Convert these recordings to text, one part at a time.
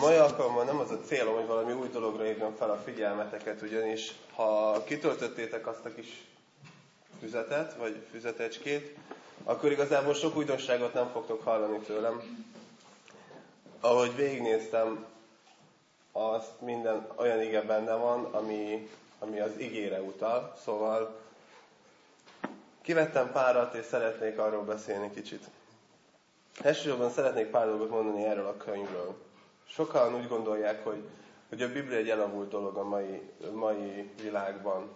mai alkalommal nem az a célom, hogy valami új dologra hívjam fel a figyelmeteket, ugyanis ha kitöltöttétek azt a kis füzetet, vagy füzetecskét, akkor igazából sok újdonságot nem fogtok hallani tőlem. Ahogy végignéztem, azt minden olyan ige benne van, ami, ami az igére utal, szóval kivettem párat, és szeretnék arról beszélni kicsit. Elsősorban szeretnék pár dolgot mondani erről a könyvről. Sokan úgy gondolják, hogy, hogy a Biblia egy elavult dolog a mai, mai világban.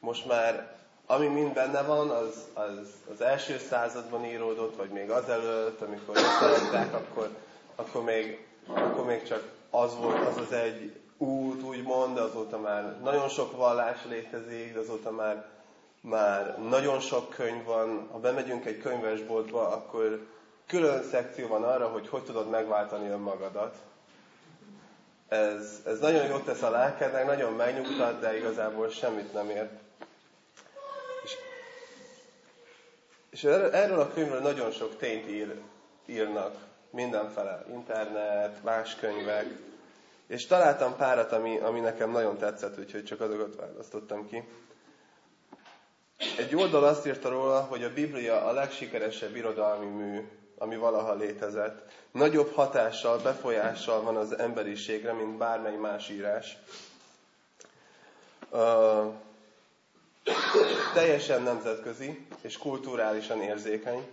Most már ami mind benne van, az, az, az első században íródott, vagy még azelőtt, amikor összeadták, akkor, akkor, még, akkor még csak az volt, az az egy út, úgymond, de azóta már nagyon sok vallás létezik, de azóta már, már nagyon sok könyv van. Ha bemegyünk egy könyvesboltba, akkor külön szekció van arra, hogy hogy tudod megváltani önmagadat. Ez, ez nagyon jót tesz a lelkednek, nagyon megnyugtat, de igazából semmit nem ér. És, és erről a könyvről nagyon sok tényt ír, írnak mindenfele, internet, más könyvek, és találtam párat, ami, ami nekem nagyon tetszett, úgyhogy csak azokat választottam ki. Egy oldal azt írta róla, hogy a Biblia a legsikeresebb irodalmi mű, ami valaha létezett. Nagyobb hatással, befolyással van az emberiségre, mint bármely más írás. Uh, teljesen nemzetközi és kulturálisan érzékeny.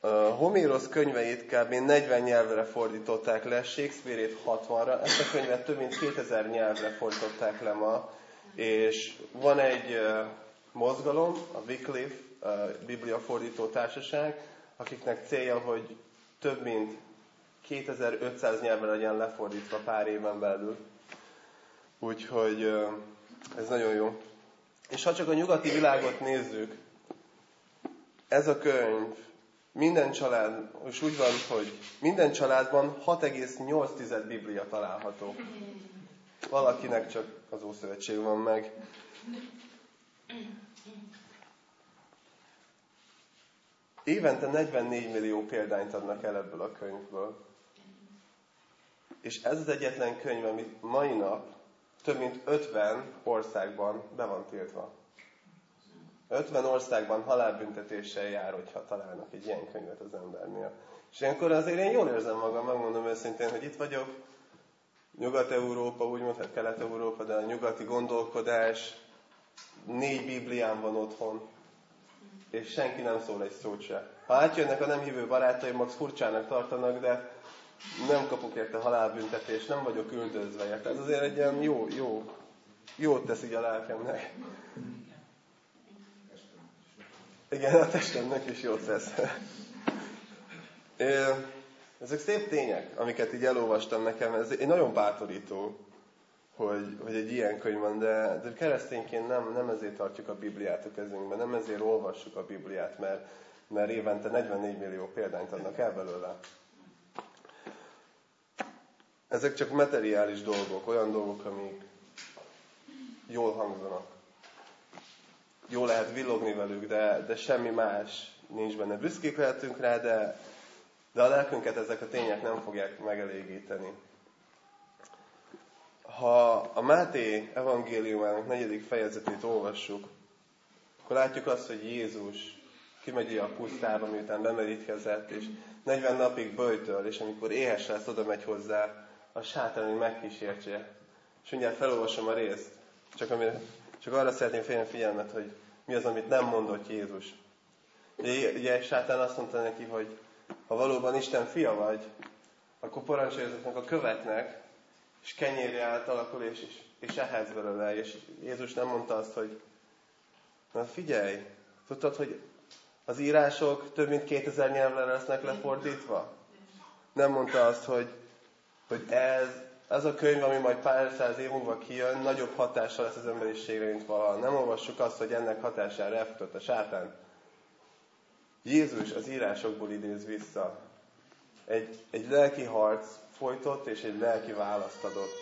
Uh, Homérosz könyveit kb. 40 nyelvre fordították le, Shakespeare-ét 60-ra, ezt a könyvet több mint 2000 nyelvre fordították le ma, és van egy uh, mozgalom, a Wycliffe uh, Biblia Fordító Társaság, akiknek célja, hogy több mint 2500 nyelven legyen lefordítva pár éven belül. Úgyhogy ez nagyon jó. És ha csak a nyugati világot nézzük, ez a könyv minden család, és úgy van, hogy minden családban 6,8 Biblia található. Valakinek csak az Ószövetség van meg. Évente 44 millió példányt adnak el ebből a könyvből. És ez az egyetlen könyv, amit mai nap több mint 50 országban be van tiltva. 50 országban halálbüntetéssel jár, hogyha találnak egy ilyen könyvet az embernél. És ilyenkor azért én jól érzem magam, megmondom őszintén, hogy itt vagyok, Nyugat-Európa, úgymond, hát Kelet-Európa, de a nyugati gondolkodás, négy Biblián van otthon, és senki nem szól egy szót se. Ha átjönnek a nem hívő barátaim, max furcsának tartanak, de nem kapok érte halálbüntetést, nem vagyok üldözve érte. Ez azért egy ilyen jó, jó, jót tesz így a lelkemnek. Igen, a testemnek is jót tesz. Ezek szép tények, amiket így elolvastam nekem, ez egy nagyon bátorító hogy, hogy egy ilyen könyv van, de, de keresztényként nem, nem ezért tartjuk a Bibliát a kezünkben, nem ezért olvassuk a Bibliát, mert, mert évente 44 millió példányt adnak el belőle. Ezek csak materiális dolgok, olyan dolgok, amik jól hangzanak. Jó lehet villogni velük, de, de semmi más nincs benne. Büszkék lehetünk rá, de, de a lelkünket ezek a tények nem fogják megelégíteni. Ha a Máté evangéliumának negyedik fejezetét olvassuk, akkor látjuk azt, hogy Jézus kimegy a pusztába, miután bemerítkezett, és 40 napig böjtöl, és amikor éhes lesz, oda megy hozzá, a sátán, hogy megkísértse. És mindjárt felolvasom a részt, csak, amire, csak arra szeretném félni figyelmet, hogy mi az, amit nem mondott Jézus. Ugye, sátán azt mondta neki, hogy ha valóban Isten fia vagy, akkor parancsolj ezeknek a követnek, és kenyérje átalakul, és, és, és ehetsz belőle. És Jézus nem mondta azt, hogy na figyelj, tudtad, hogy az írások több mint 2000 nyelvre lesznek lefordítva? Nem mondta azt, hogy, hogy ez, ez a könyv, ami majd pár száz év múlva kijön, nagyobb hatással lesz az emberiségre, mint valaha. Nem olvassuk azt, hogy ennek hatására elfutott a sátán. Jézus az írásokból idéz vissza. Egy, egy lelki harc folytott, és egy lelki választ adott.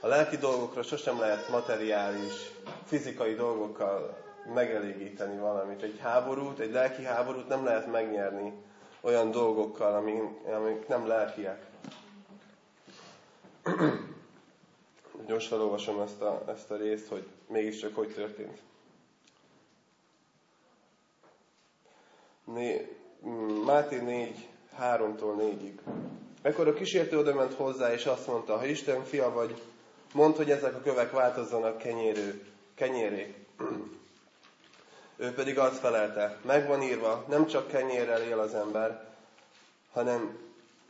A lelki dolgokra sosem lehet materiális, fizikai dolgokkal megelégíteni valamit. Egy háborút, egy lelki háborút nem lehet megnyerni olyan dolgokkal, amik, nem lelkiek. Gyorsan olvasom ezt a, ezt a részt, hogy mégiscsak hogy történt. Né, Máté 4, 3-tól 4-ig. Ekkor a kísértő oda ment hozzá, és azt mondta, ha Isten fia vagy, mondd, hogy ezek a kövek változzanak kenyérő, kenyéré. Ő pedig azt felelte, megvan írva, nem csak kenyérrel él az ember, hanem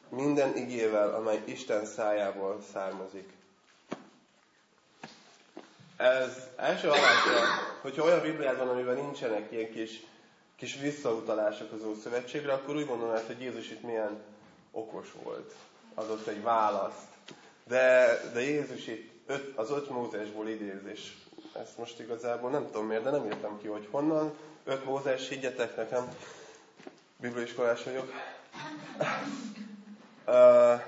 minden igével, amely Isten szájából származik. Ez első alásra, hogyha olyan Bibliád van, amiben nincsenek ilyen kis, kis visszautalások az Ószövetségre, akkor úgy gondolnád, hogy Jézus itt milyen okos volt. Adott egy választ. De, de Jézus itt öt, az öt Mózesból idéz, és ezt most igazából nem tudom miért, de nem értem ki, hogy honnan. Öt Mózes, higgyetek nekem, bibliaiskolás vagyok. Uh,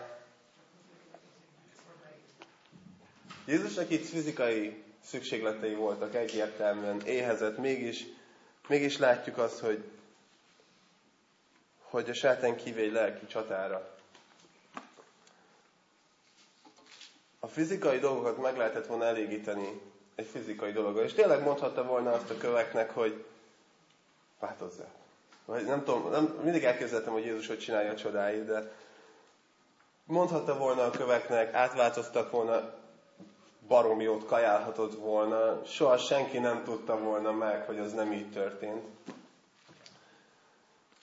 Jézusnak itt fizikai szükségletei voltak egyértelműen, éhezett, mégis, mégis látjuk azt, hogy, hogy a sátán egy lelki csatára. A fizikai dolgokat meg lehetett volna elégíteni egy fizikai dologgal. És tényleg mondhatta volna azt a köveknek, hogy változzál. Vagy nem tudom, nem, mindig elképzeltem, hogy Jézus hogy csinálja a csodáit, de mondhatta volna a köveknek, átváltoztak volna, baromi jót kajálhatott volna, soha senki nem tudta volna meg, hogy az nem így történt.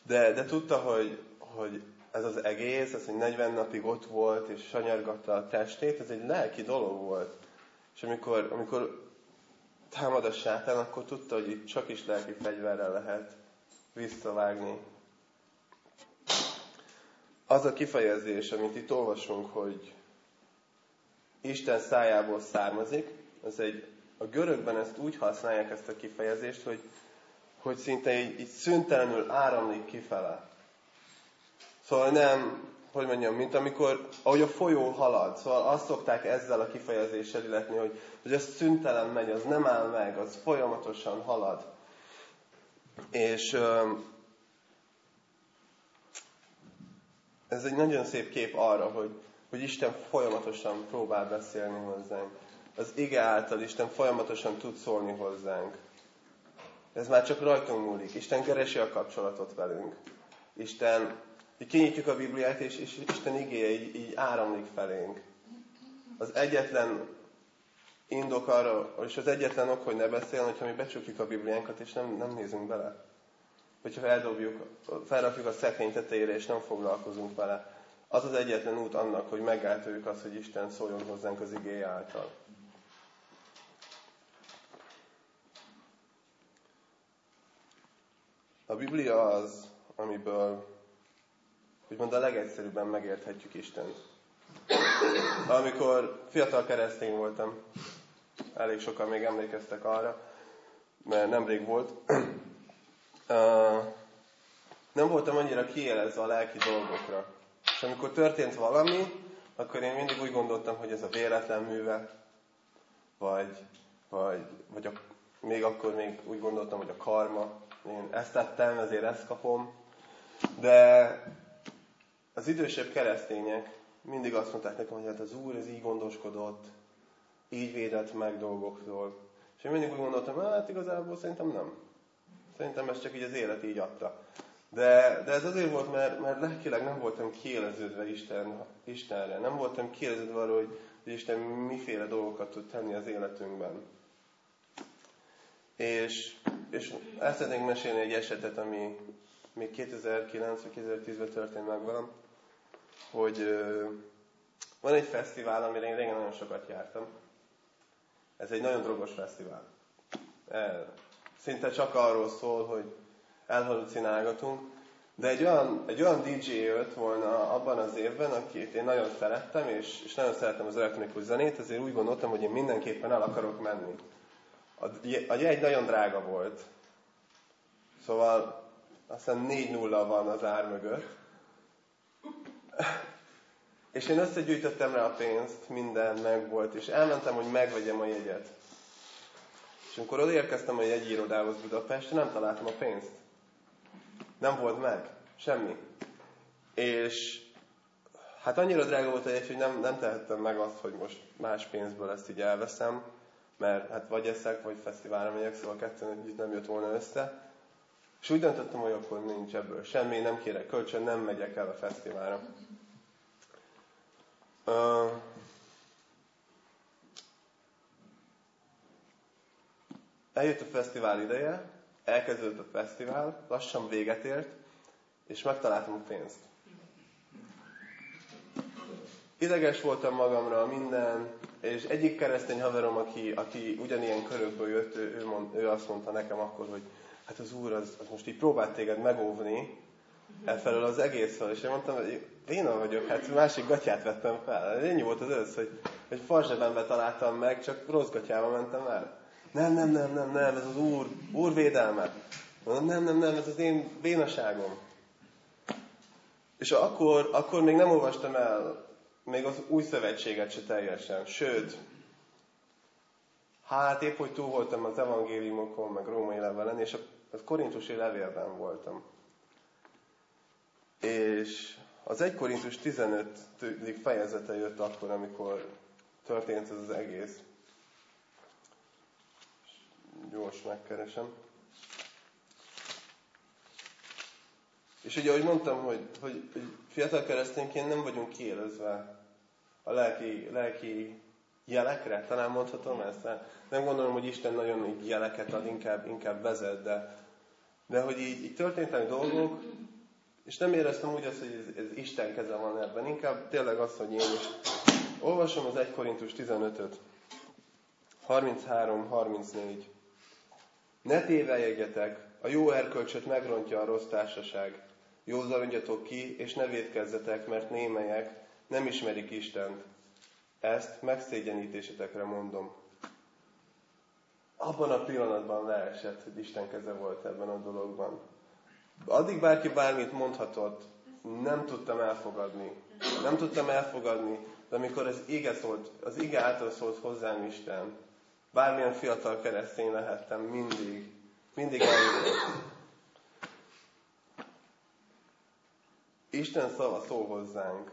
De, de tudta, hogy, hogy ez az egész, ez, hogy 40 napig ott volt, és sanyargatta a testét, ez egy lelki dolog volt. És amikor, amikor támad a sátán, akkor tudta, hogy itt csak is lelki fegyverrel lehet visszavágni. Az a kifejezés, amit itt olvasunk, hogy Isten szájából származik, az egy, a görögben ezt úgy használják ezt a kifejezést, hogy, hogy szinte így, így szüntelenül áramlik kifele. Szóval nem, hogy mondjam, mint amikor, ahogy a folyó halad, szóval azt szokták ezzel a kifejezéssel illetni, hogy, hogy az szüntelen megy, az nem áll meg, az folyamatosan halad. És ez egy nagyon szép kép arra, hogy, hogy Isten folyamatosan próbál beszélni hozzánk. Az ige által Isten folyamatosan tud szólni hozzánk. Ez már csak rajtunk múlik. Isten keresi a kapcsolatot velünk. Isten, így kinyitjuk a Bibliát, és, és Isten igéje így, így áramlik felénk. Az egyetlen indok arra, és az egyetlen ok, hogy ne beszéljen, hogyha mi becsukjuk a Bibliánkat, és nem, nem nézünk bele. Hogyha feldobjuk, felrakjuk a szekrény tetejére, és nem foglalkozunk vele. Az az egyetlen út annak, hogy megálltoljuk azt, hogy Isten szóljon hozzánk az igény által. A Biblia az, amiből úgymond a legegyszerűbben megérthetjük Istent. Amikor fiatal keresztény voltam, elég sokan még emlékeztek arra, mert nemrég volt, nem voltam annyira kiélezve a lelki dolgokra. És amikor történt valami, akkor én mindig úgy gondoltam, hogy ez a véletlen műve, vagy, vagy, vagy a, még akkor még úgy gondoltam, hogy a karma. Én ezt tettem, ezért ezt kapom. De az idősebb keresztények mindig azt mondták nekem, hogy hát az Úr ez így gondoskodott, így védett meg dolgoktól. És én mindig úgy gondoltam, hát igazából szerintem nem. Szerintem ez csak így az élet így adta. De, de ez azért volt, mert, mert lelkileg nem voltam kiéleződve Isten, Istenre. Nem voltam kiéleződve arra, hogy, hogy Isten miféle dolgokat tud tenni az életünkben. És, és ezt szeretnénk mesélni egy esetet, ami még 2009 vagy 2010-ben történt meg velem, hogy ö, van egy fesztivál, amire én régen nagyon sokat jártam. Ez egy nagyon drogos fesztivál. E, szinte csak arról szól, hogy elhalucinálgatunk, de egy olyan, egy olyan DJ jött volna abban az évben, akit én nagyon szerettem, és, és nagyon szerettem az elektronikus zenét, ezért úgy gondoltam, hogy én mindenképpen el akarok menni. A, a jegy nagyon drága volt, szóval aztán 4-0 van az ár mögött. És én összegyűjtöttem rá a pénzt, minden meg volt, és elmentem, hogy megvegyem a jegyet. És amikor odaérkeztem a jegyirodához Budapesten, nem találtam a pénzt. Nem volt meg. Semmi. És hát annyira drága volt egy, hogy nem, nem tehettem meg azt, hogy most más pénzből ezt így elveszem, mert hát vagy eszek, vagy fesztiválra megyek, szóval kettőn együtt nem jött volna össze. És úgy döntöttem, hogy akkor nincs ebből semmi, nem kérek kölcsön, nem megyek el a fesztiválra. Uh, eljött a fesztivál ideje, elkezdődött a fesztivál, lassan véget ért, és megtaláltam a pénzt. Ideges voltam magamra minden, és egyik keresztény haverom, aki, aki ugyanilyen körökből jött, ő, ő, mond, ő azt mondta nekem akkor, hogy hát az Úr az, az most így próbált téged megóvni elfelől az egészről, és én mondtam, hogy én vagyok, hát másik gatyát vettem fel. Ennyi volt az össz, hogy egy farzsebembe találtam meg, csak rossz gatyával mentem el. Nem, nem, nem, nem, nem, ez az Úr, Úr védelme. Nem, nem, nem, ez az én bénaságom. És akkor, akkor még nem olvastam el még az új szövetséget se teljesen. Sőt, hát épp, hogy túl voltam az evangéliumokon, meg római levelen, és a, a korintusi levélben voltam. És az 1 Korintus 15. fejezete jött akkor, amikor történt ez az egész. Gyors megkeresem. És ugye, ahogy mondtam, hogy, hogy, hogy fiatal keresztényként nem vagyunk kiélezve a lelki, lelki jelekre, talán mondhatom ezt. Nem gondolom, hogy Isten nagyon így jeleket ad, inkább, inkább vezet, de, de hogy így, így történtek dolgok, és nem éreztem úgy azt, hogy ez, ez Isten keze van ebben. Inkább tényleg az, hogy én is olvasom az 1 Korintus 15-öt. 33-34. Ne téveljegyetek, a jó erkölcsöt megrontja a rossz társaság. Józarodjatok ki, és ne védkezzetek, mert némelyek nem ismerik Istent. Ezt megszégyenítésetekre mondom. Abban a pillanatban leesett, hogy Isten keze volt ebben a dologban. Addig bárki bármit mondhatott, nem tudtam elfogadni. Nem tudtam elfogadni, de amikor az ige szólt, az ige által szólt hozzám Isten, bármilyen fiatal keresztény lehettem, mindig, mindig eljött. Isten szava szól hozzánk.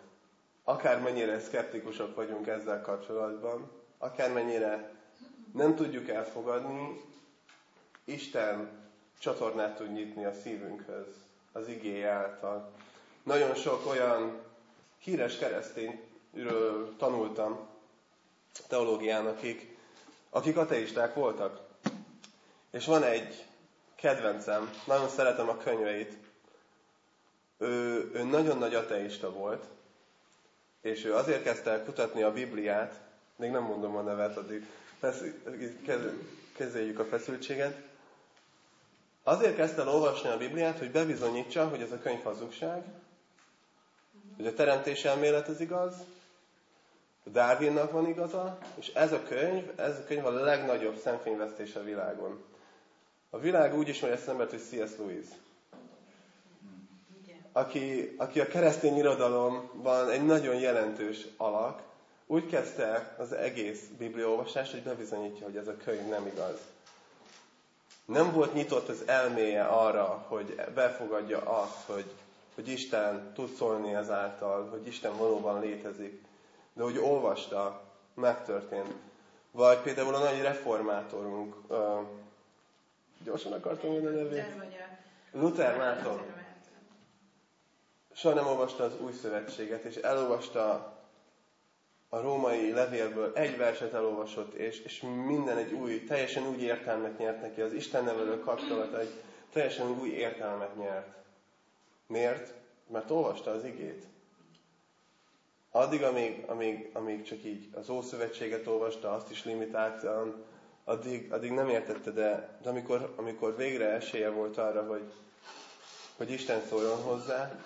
Akármennyire szkeptikusak vagyunk ezzel kapcsolatban, akármennyire nem tudjuk elfogadni, Isten csatornát tud nyitni a szívünkhöz, az igény által. Nagyon sok olyan híres keresztényről tanultam teológián, akik, akik ateisták voltak. És van egy kedvencem, nagyon szeretem a könyveit. Ő, ő nagyon nagy ateista volt, és ő azért kezdte el kutatni a Bibliát, még nem mondom a nevet, addig kezeljük a feszültséget, Azért kezdte el olvasni a Bibliát, hogy bebizonyítsa, hogy ez a könyv hazugság, hogy a teremtés elmélet az igaz, a Darwinnak van igaza, és ez a könyv, ez a könyv a legnagyobb szemfényvesztés a világon. A világ úgy ismeri ezt embert, hogy C.S. Lewis. Aki, aki a keresztény irodalomban egy nagyon jelentős alak, úgy kezdte az egész bibliaolvasást, hogy bebizonyítja, hogy ez a könyv nem igaz nem volt nyitott az elméje arra, hogy befogadja azt, hogy, hogy Isten tud szólni ezáltal, hogy Isten valóban létezik. De hogy olvasta, megtörtént. Vagy például a nagy reformátorunk, uh, gyorsan akartam mondani a nevét? Luther Mátor. Soha nem olvasta az új szövetséget, és elolvasta a római levélből egy verset elolvasott, és, és minden egy új, teljesen új értelmet nyert neki. Az Isten nevelő kapcsolat egy teljesen új értelmet nyert. Miért? Mert olvasta az igét. Addig, amíg, amíg, amíg csak így az Ószövetséget olvasta, azt is limitáltan, addig, addig nem értette, de, de amikor, amikor végre esélye volt arra, hogy, hogy Isten szóljon hozzá,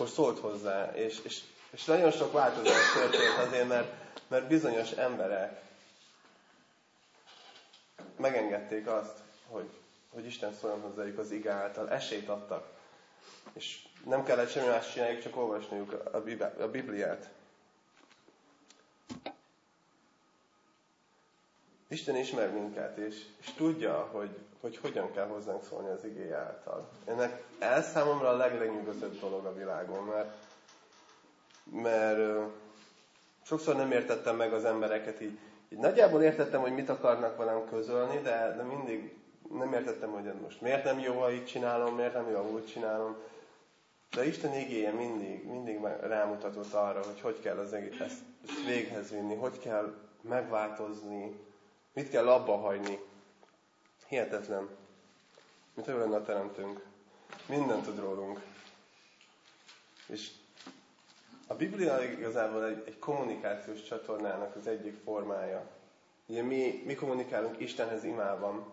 akkor szólt hozzá, és, és és nagyon sok változás történt azért, mert, mert bizonyos emberek megengedték azt, hogy, hogy Isten szóljon hozzájuk az ige által, esélyt adtak. És nem kellett semmi más csináljuk, csak olvasniuk a Bibliát. Isten ismer minket, és, és tudja, hogy, hogy hogyan kell hozzánk szólni az igény által. Ennek ez számomra a legnyugodtabb dolog a világon, mert mert sokszor nem értettem meg az embereket így. így nagyjából értettem, hogy mit akarnak velem közölni, de, de mindig nem értettem, hogy most miért nem jó, ha így csinálom, miért nem jó, ha úgy csinálom. De Isten igéje mindig, mindig rámutatott arra, hogy hogy kell az egész, ezt, ezt véghez vinni, hogy kell megváltozni, mit kell abba hagyni. Hihetetlen. Mint ő lenne a teremtőnk. Mindent tud rólunk. És a Biblia igazából egy, egy kommunikációs csatornának az egyik formája. Ugye mi, mi kommunikálunk Istenhez imában,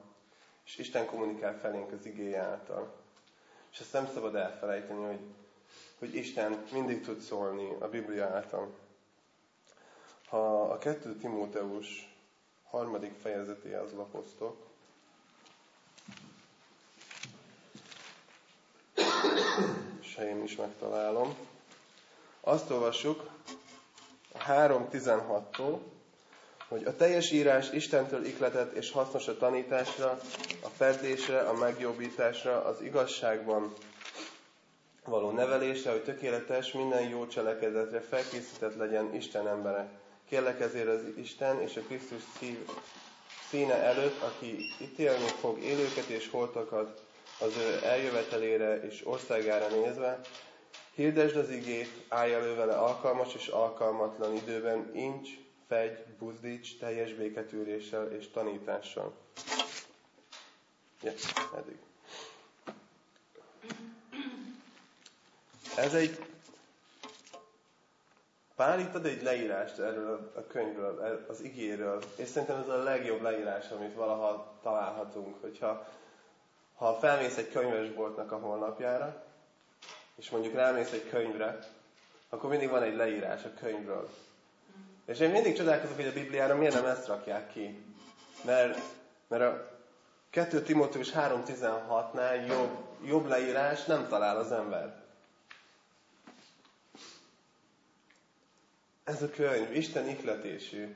és Isten kommunikál felénk az igéje által. És ezt nem szabad elfelejteni, hogy, hogy Isten mindig tud szólni a Biblia által. Ha a 2 Timóteus harmadik fejezetéhez lapoztok, és én is megtalálom, azt olvassuk a 3.16-tól, hogy a teljes írás Istentől ikletett és hasznos a tanításra, a ferdésre, a megjobbításra, az igazságban való nevelésre, hogy tökéletes, minden jó cselekedetre felkészített legyen Isten embere. Kérlek ezért az Isten és a Krisztus szív, színe előtt, aki ítélni fog élőket és holtakat az ő eljövetelére és országára nézve, Hirdesd az igét, állj elő vele alkalmas és alkalmatlan időben, incs, fegy, buzdíts, teljes béketűréssel és tanítással. Ja, eddig. Ez egy Pál itt ad egy leírást erről a könyvről, az igéről, és szerintem ez a legjobb leírás, amit valaha találhatunk, hogyha ha felmész egy könyvesboltnak a honlapjára, és mondjuk rámész egy könyvre, akkor mindig van egy leírás a könyvről. És én mindig csodálkozok, hogy a Bibliára miért nem ezt rakják ki. Mert, mert a 2 Timóteus 3.16-nál jobb, jobb leírás nem talál az ember. Ez a könyv Isten ihletésű,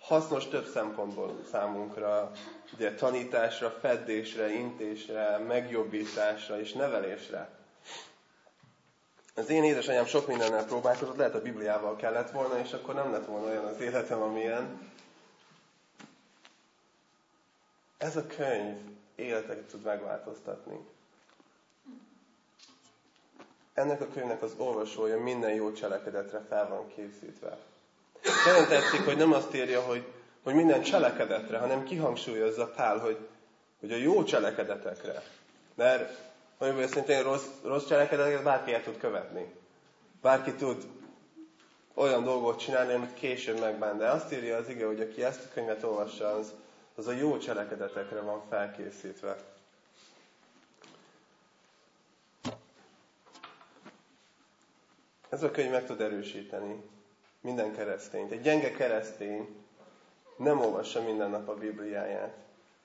hasznos több szempontból számunkra, ugye tanításra, feddésre, intésre, megjobbításra és nevelésre. Az én édesanyám sok mindennel próbálkozott, lehet a Bibliával kellett volna, és akkor nem lett volna olyan az életem, amilyen. Ez a könyv életeket tud megváltoztatni. Ennek a könyvnek az olvasója minden jó cselekedetre fel van készítve. Nagyon tetszik, hogy nem azt írja, hogy, hogy minden cselekedetre, hanem kihangsúlyozza Pál, hogy, hogy a jó cselekedetekre. Mert hogy őszintén rossz, rossz cselekedeteket bárki el tud követni. Bárki tud olyan dolgot csinálni, amit később megbán. De azt írja az ige, hogy aki ezt a könyvet olvassa, az, az a jó cselekedetekre van felkészítve. Ez a könyv meg tud erősíteni minden keresztényt. Egy gyenge keresztény nem olvassa minden nap a Bibliáját.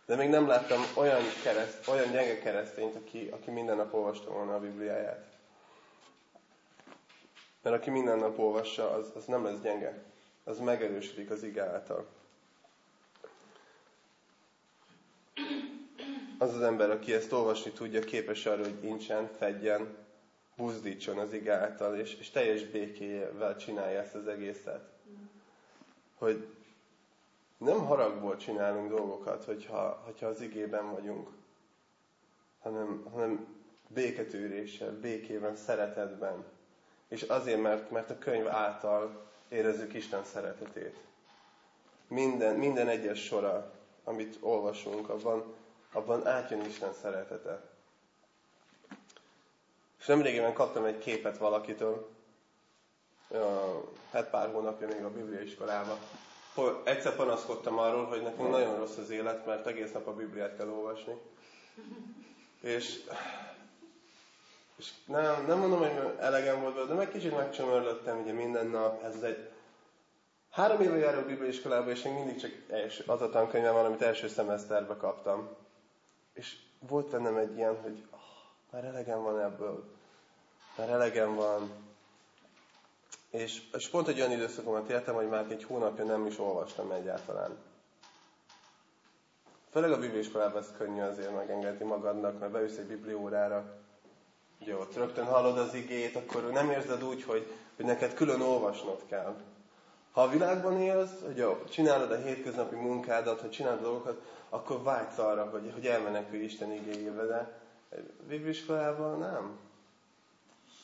De még nem láttam olyan, kereszt, olyan gyenge keresztényt, aki, aki minden nap olvasta volna a Bibliáját. Mert aki minden nap olvassa, az, az nem lesz gyenge. Az megerősödik az ige által. Az az ember, aki ezt olvasni tudja, képes arra, hogy incsen, fedjen, buzdítson az ige által, és, és teljes békével csinálja ezt az egészet. Hogy nem haragból csinálunk dolgokat, hogyha, hogyha az igében vagyunk, hanem, hanem béketűréssel, békében, szeretetben. És azért, mert, mert a könyv által érezzük Isten szeretetét. Minden, minden egyes sora, amit olvasunk, abban, abban átjön Isten szeretete. És nemrégében kaptam egy képet valakitől, hát pár hónapja még a Biblia iskolában, egyszer panaszkodtam arról, hogy nekünk nagyon rossz az élet, mert egész nap a Bibliát kell olvasni. És, és nem, nem mondom, hogy elegem volt belőle, de meg kicsit megcsömörlöttem ugye minden nap. Ez egy három éve járok bibliaiskolába, és még mindig csak az a tankönyvem van, amit első szemeszterbe kaptam. És volt bennem egy ilyen, hogy már elegem van ebből. Már elegem van, és, és pont egy olyan időszakomat éltem, hogy már egy hónapja nem is olvastam egyáltalán. Főleg a bibliiskolában ez könnyű azért megengedni magadnak, mert beülsz egy bibliórára, ugye ott rögtön hallod az igét, akkor nem érzed úgy, hogy, hogy neked külön olvasnod kell. Ha a világban élsz, hogy csinálod a hétköznapi munkádat, hogy csinálod dolgokat, akkor vágysz arra, hogy, hogy elmenekülj Isten igényébe, de bibliskolában nem.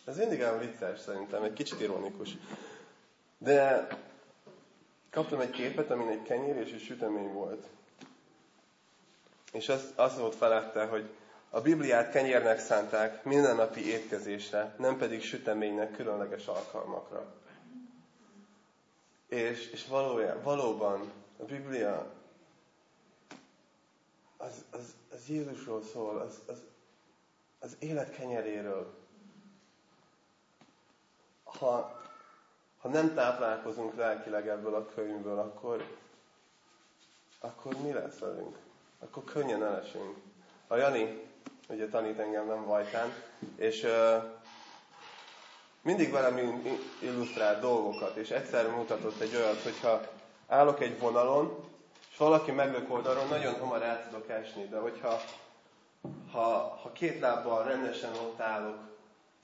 Ez mindig olyan vicces szerintem, egy kicsit ironikus. De kaptam egy képet, amin egy kenyér és egy sütemény volt. És az, az volt felette, hogy a Bibliát kenyérnek szánták mindennapi étkezésre, nem pedig süteménynek különleges alkalmakra. És, és valójában, valóban a Biblia az, az, az Jézusról szól, az, az, az élet kenyeréről. Ha, ha nem táplálkozunk lelkileg ebből a könyvből, akkor, akkor mi lesz velünk? Akkor könnyen elesünk. A Jani ugye tanít engem nem vajtán, és uh, mindig velem illusztrált dolgokat, és egyszer mutatott egy olyat, hogyha állok egy vonalon, és valaki meglök oldalról, nagyon hamar el tudok esni, de hogyha ha, ha két lábbal rendesen ott állok,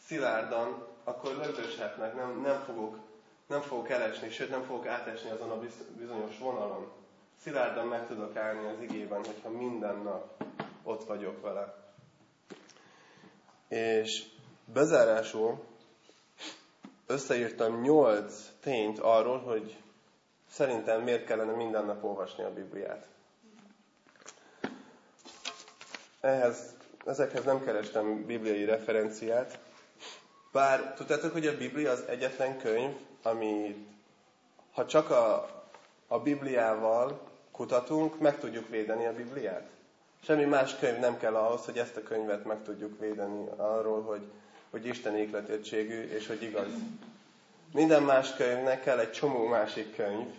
szilárdan, akkor lögdöshetnek, nem, nem, fogok, nem fogok elesni, sőt nem fogok átesni azon a bizonyos vonalon. Szilárdan meg tudok állni az igében, hogyha minden nap ott vagyok vele. És bezárásul összeírtam nyolc tényt arról, hogy szerintem miért kellene minden nap olvasni a Bibliát. Ehhez, ezekhez nem kerestem bibliai referenciát, bár tudtátok, hogy a Biblia az egyetlen könyv, ami ha csak a, a Bibliával kutatunk, meg tudjuk védeni a Bibliát. Semmi más könyv nem kell ahhoz, hogy ezt a könyvet meg tudjuk védeni arról, hogy, hogy Isten ékletértségű és hogy igaz. Minden más könyvnek kell egy csomó másik könyv.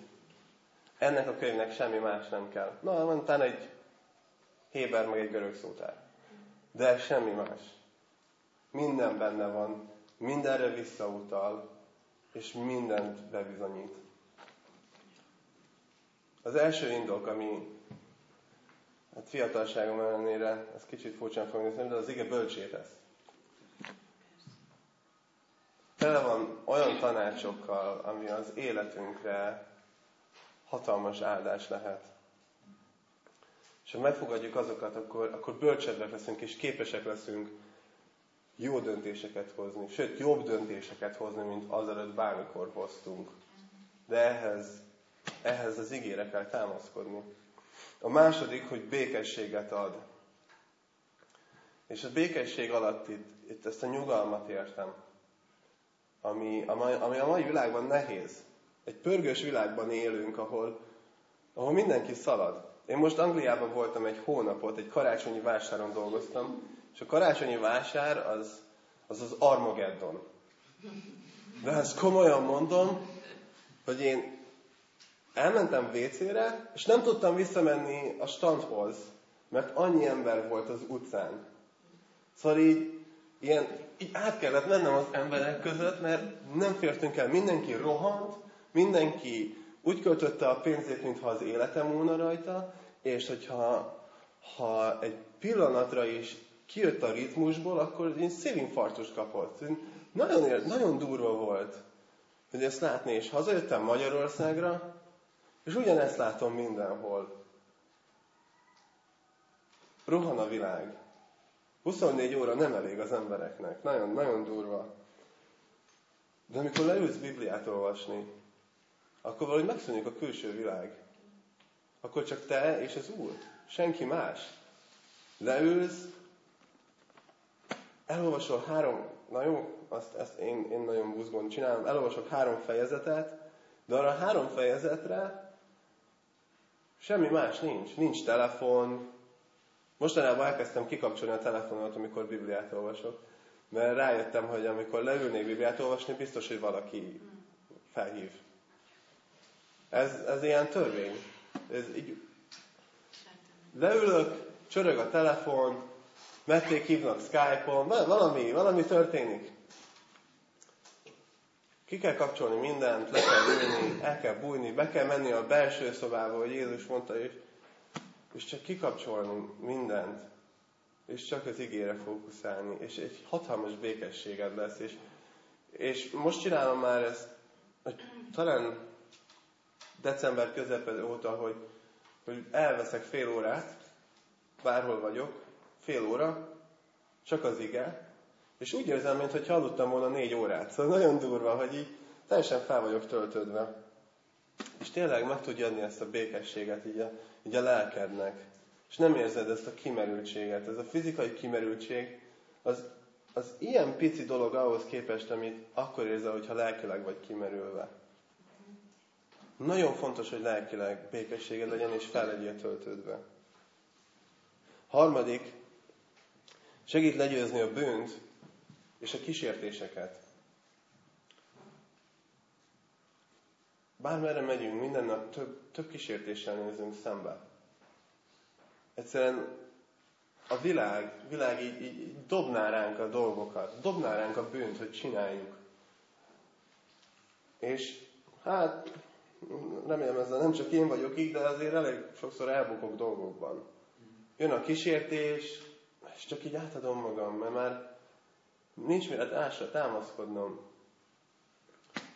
Ennek a könyvnek semmi más nem kell. Na, van egy héber meg egy görög szótár. De semmi más. Minden benne van, mindenre visszautal, és mindent bebizonyít. Az első indok, ami Hát fiatalságom ellenére, ez kicsit furcsán fog nézni, de az ige bölcsétesz. Tele van olyan tanácsokkal, ami az életünkre hatalmas áldás lehet. És ha megfogadjuk azokat, akkor, akkor bölcsebbek leszünk, és képesek leszünk jó döntéseket hozni. Sőt, jobb döntéseket hozni, mint azelőtt bármikor hoztunk. De ehhez, ehhez az ígére kell támaszkodni. A második, hogy békességet ad. És a békesség alatt itt, itt ezt a nyugalmat értem, ami, ami a mai világban nehéz. Egy pörgős világban élünk, ahol, ahol mindenki szalad. Én most Angliában voltam egy hónapot, egy karácsonyi vásáron dolgoztam, és a karácsonyi vásár az az, az Armageddon. De ezt komolyan mondom, hogy én elmentem WC-re, és nem tudtam visszamenni a standhoz, mert annyi ember volt az utcán. Szóval így, ilyen, így át kellett mennem az emberek között, mert nem fértünk el. Mindenki rohant, mindenki úgy költötte a pénzét, mintha az életem múlna rajta, és hogyha ha egy pillanatra is kijött a ritmusból, akkor én szívinfarktust kapott. Nagyon, nagyon durva volt, hogy ezt látni, és hazajöttem Magyarországra, és ugyanezt látom mindenhol. Rohan a világ. 24 óra nem elég az embereknek. Nagyon, nagyon durva. De amikor leülsz Bibliát olvasni, akkor valahogy megszűnik a külső világ. Akkor csak te és az Úr. Senki más. Leülsz, elolvasol három, na jó, azt, ezt én, én nagyon buzgón csinálom, elolvasok három fejezetet, de arra a három fejezetre Semmi más nincs. Nincs telefon. Mostanában elkezdtem kikapcsolni a telefonomat, amikor Bibliát olvasok. Mert rájöttem, hogy amikor leülnék Bibliát olvasni, biztos, hogy valaki felhív. Ez, ez ilyen törvény. Ez így... Leülök, csörög a telefon, mették hívnak Skype-on, valami, valami történik. Ki kell kapcsolni mindent, le kell ülni, el kell bújni, be kell menni a belső szobába, hogy Jézus mondta, és, és csak kikapcsolni mindent. és csak az igére fókuszálni, és egy hatalmas békességed lesz, és, és most csinálom már ezt, hogy talán december közepe óta, hogy, hogy elveszek fél órát, bárhol vagyok, fél óra, csak az ige, és úgy érzem, mintha aludtam volna négy órát. Szóval nagyon durva, hogy így teljesen fel vagyok töltődve. És tényleg meg tudja adni ezt a békességet így a, így a lelkednek. És nem érzed ezt a kimerültséget. Ez a fizikai kimerültség, az, az ilyen pici dolog ahhoz képest, amit akkor érzel, hogyha lelkileg vagy kimerülve. Nagyon fontos, hogy lelkileg békességed legyen, és fel legyél töltődve. Harmadik, segít legyőzni a bűnt és a kísértéseket. Bármerre megyünk, minden nap több, több kísértéssel nézünk szembe. Egyszerűen a világ, világ így, így, így dobná ránk a dolgokat, dobná ránk a bűnt, hogy csináljuk. És hát, remélem ezzel nem csak én vagyok így, de azért elég sokszor elbukok dolgokban. Jön a kísértés, és csak így átadom magam, mert már nincs mire ásra támaszkodnom.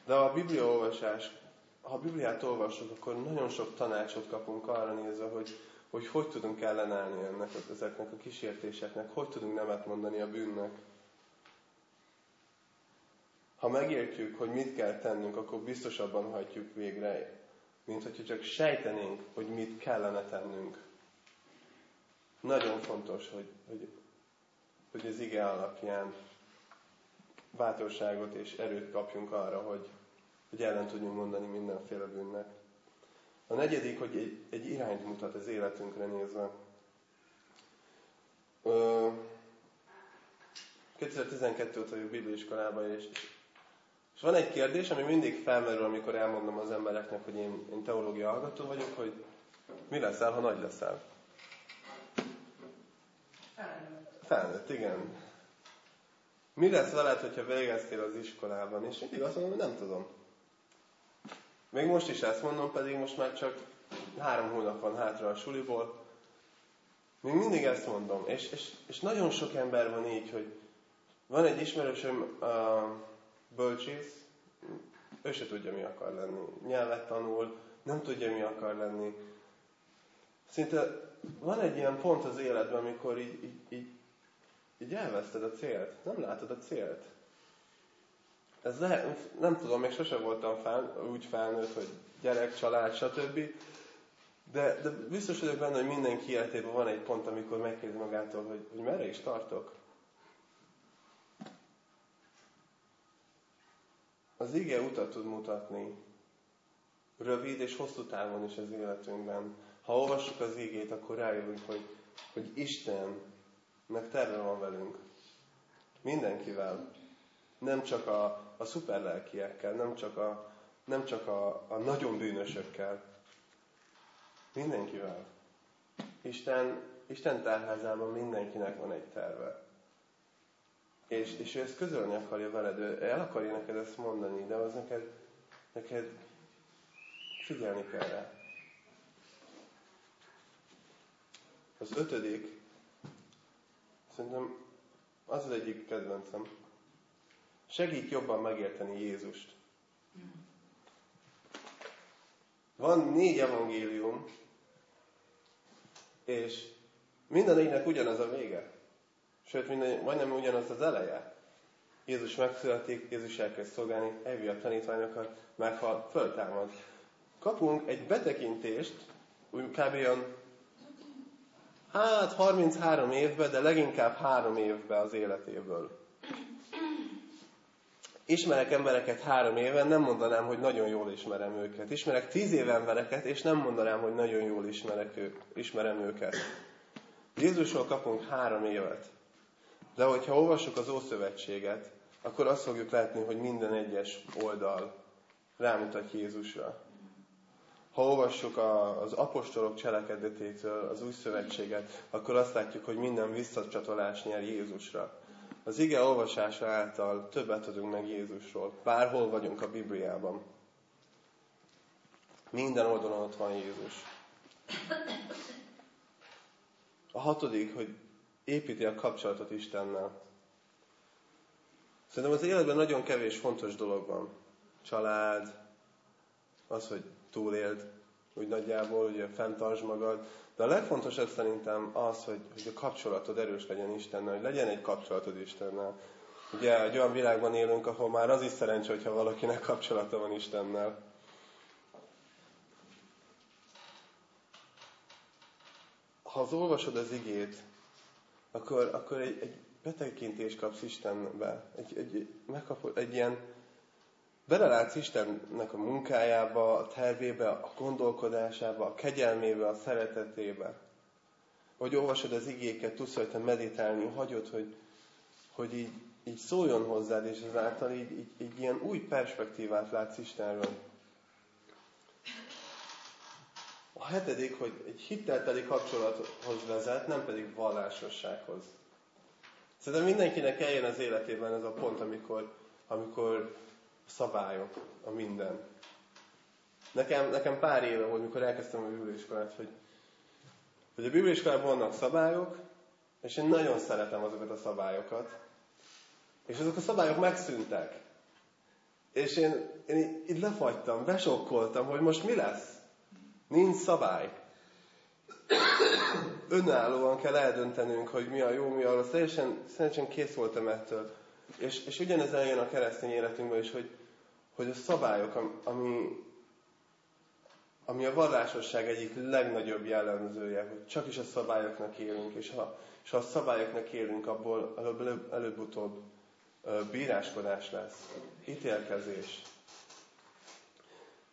De a bibliaolvasás ha a Bibliát olvasok, akkor nagyon sok tanácsot kapunk arra nézve, hogy hogy, hogy tudunk ellenállni ennek, ezeknek a kísértéseknek, hogy tudunk nemet mondani a bűnnek. Ha megértjük, hogy mit kell tennünk, akkor biztosabban hagyjuk végre, mint hogyha csak sejtenénk, hogy mit kellene tennünk. Nagyon fontos, hogy, hogy, hogy az ige alapján bátorságot és erőt kapjunk arra, hogy, hogy ellen tudjunk mondani mindenféle bűnnek. A negyedik, hogy egy, egy irányt mutat az életünkre nézve. Ö, 2012 óta vagyok bibliiskolában, és, és van egy kérdés, ami mindig felmerül, amikor elmondom az embereknek, hogy én, én teológia hallgató vagyok, hogy mi leszel, ha nagy leszel? Felnőtt. Felnőtt, igen. Mi lesz veled, hogyha végeztél az iskolában? És mindig azt mondom, hogy nem tudom. Még most is ezt mondom, pedig most már csak három hónap van hátra a suliból. Még mindig ezt mondom. És, és, és nagyon sok ember van így, hogy van egy ismerősöm, a bölcsész, ő se tudja, mi akar lenni. Nyelvet tanul, nem tudja, mi akar lenni. Szinte van egy ilyen pont az életben, amikor így, így, így, így elveszted a célt. Nem látod a célt. Ez lehet, nem tudom, még sose voltam fel, úgy felnőtt, hogy gyerek, család, stb. De, de biztos vagyok benne, hogy mindenki életében van egy pont, amikor megkérdezi magától, hogy, hogy merre is tartok. Az ige utat tud mutatni, rövid és hosszú távon is az életünkben. Ha olvassuk az igét, akkor rájövünk, hogy, hogy Istennek terve van velünk. Mindenkivel. Nem csak a, a szuperlelkiekkel, nem csak a, nem csak a, a nagyon bűnösökkel. Mindenkivel. Isten, Isten tárházában mindenkinek van egy terve. És, és ő ezt közölni akarja veled, ő el akarja neked ezt mondani, de az neked, neked figyelni kell rá. Az ötödik, szerintem az az egyik kedvencem. Segít jobban megérteni Jézust. Van négy evangélium, és minden négynek ugyanaz a vége. Sőt, minden, majdnem ugyanaz az eleje. Jézus megszületik, Jézus elkezd szolgálni, elvű a tanítványokat, meghal, föltámad. Kapunk egy betekintést, úgy kb. olyan, hát 33 évbe, de leginkább három évbe az életéből. Ismerek embereket három éven, nem mondanám, hogy nagyon jól ismerem őket. Ismerek tíz éve embereket, és nem mondanám, hogy nagyon jól ismerek ő, ismerem őket. Jézusról kapunk három évet. De hogyha olvassuk az Ószövetséget, akkor azt fogjuk látni, hogy minden egyes oldal rámutat Jézusra. Ha olvassuk az apostolok cselekedetétől az új szövetséget, akkor azt látjuk, hogy minden visszacsatolás nyer Jézusra. Az ige olvasása által többet tudunk meg Jézusról. Bárhol vagyunk a Bibliában. Minden oldalon ott van Jézus. A hatodik, hogy építi a kapcsolatot Istennel. Szerintem az életben nagyon kevés fontos dolog van. Család, az, hogy túléld, úgy nagyjából, ugye fenntartsd magad. De a legfontosabb szerintem az, hogy, hogy a kapcsolatod erős legyen Istennel, hogy legyen egy kapcsolatod Istennel. Ugye egy olyan világban élünk, ahol már az is szerencsé, hogyha valakinek kapcsolata van Istennel. Ha az olvasod az igét, akkor, akkor egy, egy betekintést kapsz Istenbe. Egy, egy, megkapod egy ilyen, belelátsz Istennek a munkájába, a tervébe, a gondolkodásába, a kegyelmébe, a szeretetébe. Hogy olvasod az igéket, tudsz rajta meditálni, hagyod, hogy, hogy így, így szóljon hozzád, és ezáltal így, így, így ilyen új perspektívát látsz Istenről. A hetedik, hogy egy hittelteli kapcsolathoz vezet, nem pedig vallásossághoz. Szerintem mindenkinek eljön az életében ez a pont, amikor, amikor szabályok, a minden. Nekem, nekem pár éve volt, mikor elkezdtem a bibliskolát, hogy, hogy a bibliskolában vannak szabályok, és én nagyon szeretem azokat a szabályokat, és azok a szabályok megszűntek. És én, én így lefagytam, besokkoltam, hogy most mi lesz. Nincs szabály önállóan kell eldöntenünk, hogy mi a jó, mi a rossz. Teljesen, teljesen kész voltam ettől. És, és ugyanez eljön a keresztény életünkben is, hogy, hogy a szabályok, ami, ami a vallásosság egyik legnagyobb jellemzője, hogy csak is a szabályoknak élünk, és ha, és ha a szabályoknak élünk, abból előbb, előbb-utóbb bíráskodás lesz, ítélkezés.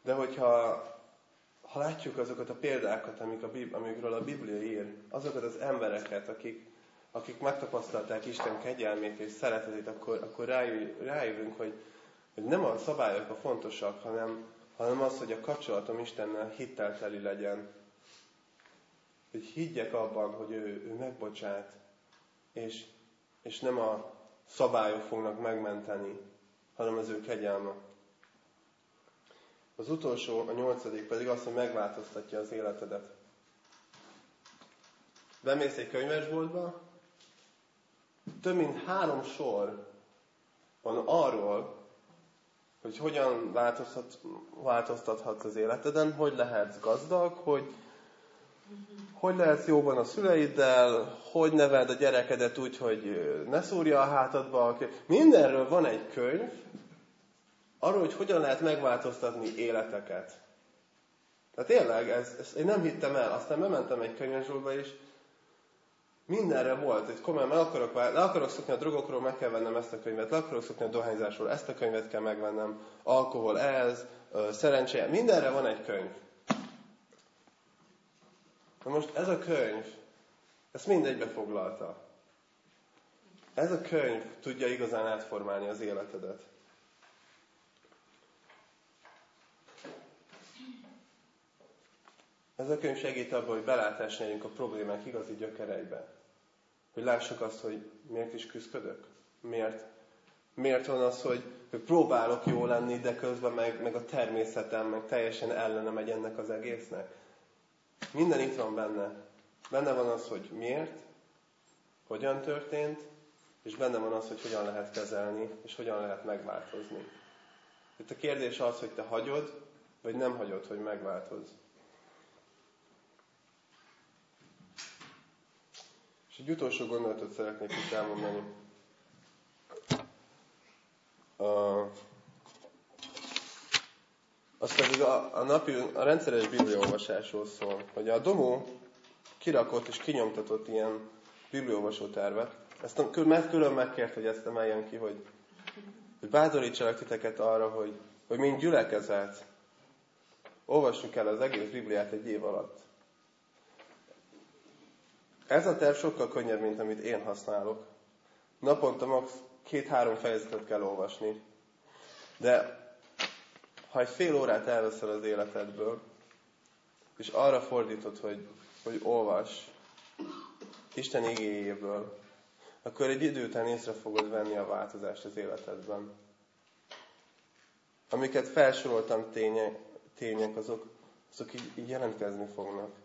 De hogyha ha látjuk azokat a példákat, amik a amikről a Biblia ír, azokat az embereket, akik, akik megtapasztalták Isten kegyelmét és szeretetét, akkor, akkor rájövünk, hogy, hogy nem a szabályok a fontosak, hanem, hanem az, hogy a kapcsolatom Istennel hittelteli legyen. Hogy higgyek abban, hogy ő, ő megbocsát, és, és nem a szabályok fognak megmenteni, hanem az ő kegyelme. Az utolsó, a nyolcadik pedig az, hogy megváltoztatja az életedet. Bemész egy könyvesboltba, több mint három sor van arról, hogy hogyan változtat, változtathatsz az életeden, hogy lehetsz gazdag, hogy hogy lehetsz jóban a szüleiddel, hogy neveld a gyerekedet úgy, hogy ne szúrja a hátadba. Mindenről van egy könyv, arról, hogy hogyan lehet megváltoztatni életeket. Tehát tényleg, ez, ezt én nem hittem el. Aztán bementem egy könyvesboltba, és mindenre volt, hogy komolyan le akarok, le akarok szokni a drogokról, meg kell vennem ezt a könyvet, le akarok szokni a dohányzásról, ezt a könyvet kell megvennem, alkohol, ez, szerencse, mindenre van egy könyv. Na most ez a könyv, ezt mindegybe foglalta. Ez a könyv tudja igazán átformálni az életedet. Ez a könyv segít abban, hogy belátás nyerjünk a problémák igazi gyökereibe. Hogy lássuk azt, hogy miért is küzdök. Miért, miért van az, hogy, hogy próbálok jó lenni, de közben meg, meg a természetem, meg teljesen ellene megy ennek az egésznek. Minden itt van benne. Benne van az, hogy miért, hogyan történt, és benne van az, hogy hogyan lehet kezelni, és hogyan lehet megváltozni. Itt a kérdés az, hogy te hagyod, vagy nem hagyod, hogy megváltoz. És egy utolsó gondolatot szeretnék itt elmondani. Uh, az pedig a, a, napi, a rendszeres bibliaolvasásról szól, hogy a Domó kirakott és kinyomtatott ilyen bibliaolvasó tervet. Ezt a, mert külön megkért, hogy ezt emeljen ki, hogy, hogy bátorítsalak titeket arra, hogy, hogy mint gyülekezet olvassuk el az egész Bibliát egy év alatt. Ez a terv sokkal könnyebb, mint amit én használok. Naponta max. két-három fejezetet kell olvasni. De ha egy fél órát elveszel az életedből, és arra fordítod, hogy, hogy olvas Isten igényéből, akkor egy idő után észre fogod venni a változást az életedben. Amiket felsoroltam tények, tények azok, azok így, így jelentkezni fognak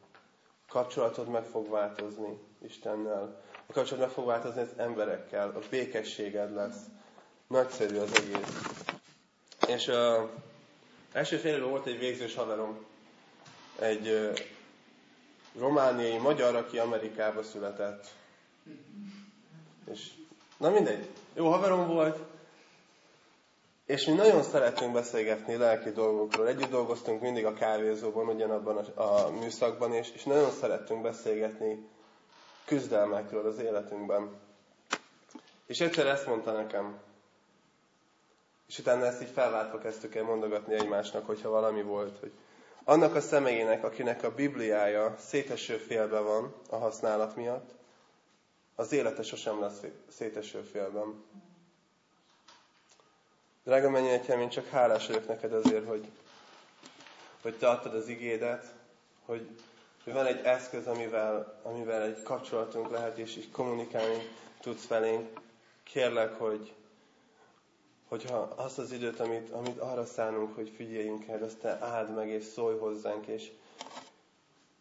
kapcsolatod meg fog változni Istennel. a kapcsolat meg fog változni az emberekkel, a békességed lesz. Nagyszerű az egész. És uh, első fél volt egy végzős haverom, egy uh, romániai magyar, aki Amerikába született. És na mindegy, jó haverom volt, és mi nagyon szeretünk beszélgetni lelki dolgokról. Együtt dolgoztunk mindig a kávézóban, ugyanabban a, a műszakban, és, és nagyon szerettünk beszélgetni küzdelmekről az életünkben. És egyszer ezt mondta nekem, és utána ezt így felváltva kezdtük el mondogatni egymásnak, hogyha valami volt, hogy annak a személyének, akinek a Bibliája széteső félbe van a használat miatt, az élete sosem lesz széteső félben. Drága mennyegyem, én csak hálás vagyok neked azért, hogy, hogy te adtad az igédet, hogy, hogy van egy eszköz, amivel, amivel egy kapcsolatunk lehet, és így kommunikálni tudsz felénk. Kérlek, hogy, hogyha azt az időt, amit, amit arra szánunk, hogy figyeljünk el, azt te áld meg, és szólj hozzánk, és,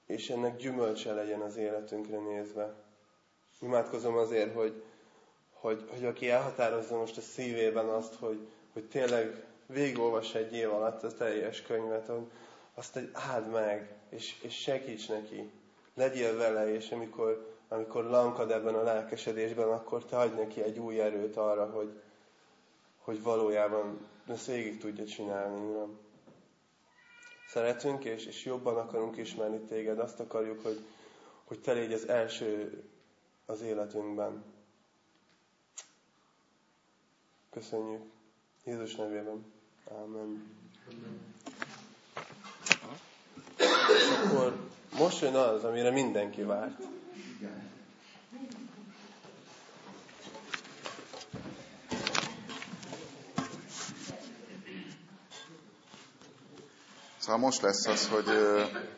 és ennek gyümölcse legyen az életünkre nézve. Imádkozom azért, hogy, hogy, hogy aki elhatározza most a szívében azt, hogy, hogy tényleg végigolvas egy év alatt a teljes könyvet, azt egy áld meg, és, és segíts neki. Legyél vele, és amikor, amikor lankad ebben a lelkesedésben, akkor te adj neki egy új erőt arra, hogy, hogy valójában ezt végig tudja csinálni, Uram. Szeretünk, és, és jobban akarunk ismerni téged. Azt akarjuk, hogy, hogy te légy az első az életünkben. Köszönjük. Jézus nevében. Amen. És akkor most jön az, amire mindenki várt. Szóval most lesz az, hogy